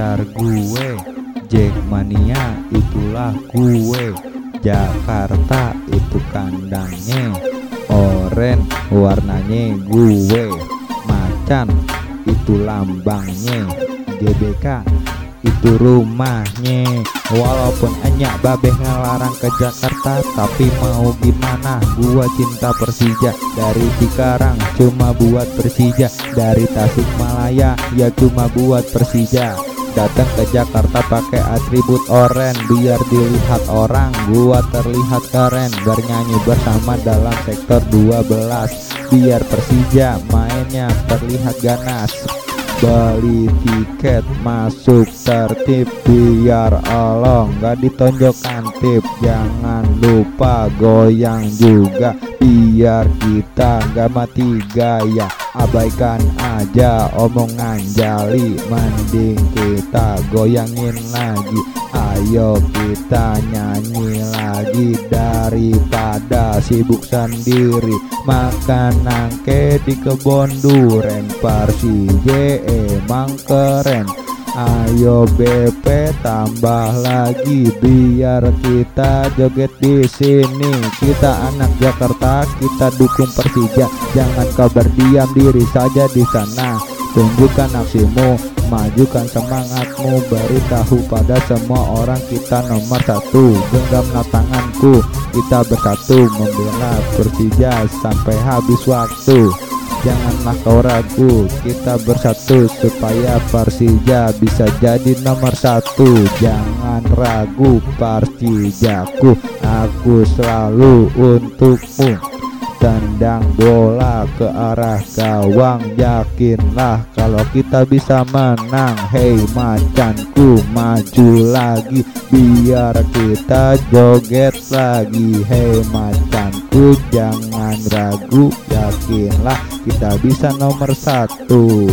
pacar gue. Jackmania itulah gue. Jakarta itu kandangnya Oren warnanya gue. Macan itu lambangnya GBK itu rumahnya. Walaupun enyak babeh ngelarang ke Jakarta Tapi mau gimana? Gua cinta Persija Dari Cikarang cuma buat Persija. Dari Tasikmalaya ya cuma buat Persija Datang ke Jakarta pakai atribut oren Biar dilihat orang. Gua terlihat keren Bernyanyi bersama dalam sektor 12 Biar Persija mainnya terlihat ganas. Beli tiket masuk tertib biar Allah nggak ditonjokkan tip Jangan lupa goyang juga biar kita nggak mati gaya Abaikan aja omongan jali Mending kita goyangin lagi. Ayo kita nyanyi lagi Daripada sibuk sendiri. Makan nangke di kebon duren Persije emang keren Ayo BP tambah lagi biar kita joget di sini. Kita anak Jakarta, kita dukung Persija. Jangan kau berdiam diri saja di sana. Tunjukkan aksimu, majukan semangatmu Beritahu pada semua orang kita nomor satu Genggamlah tanganku, kita bersatu Membela Persija sampai habis waktu Janganlah kau ragu, kita bersatu supaya Persija bisa jadi nomor satu. Jangan ragu Persijaku, aku selalu untukmu. Tendang bola ke arah gawang Yakinlah kalau kita bisa menang Hei macanku maju lagi Biar kita joget lagi Hei macanku jangan ragu Yakinlah kita bisa nomor satu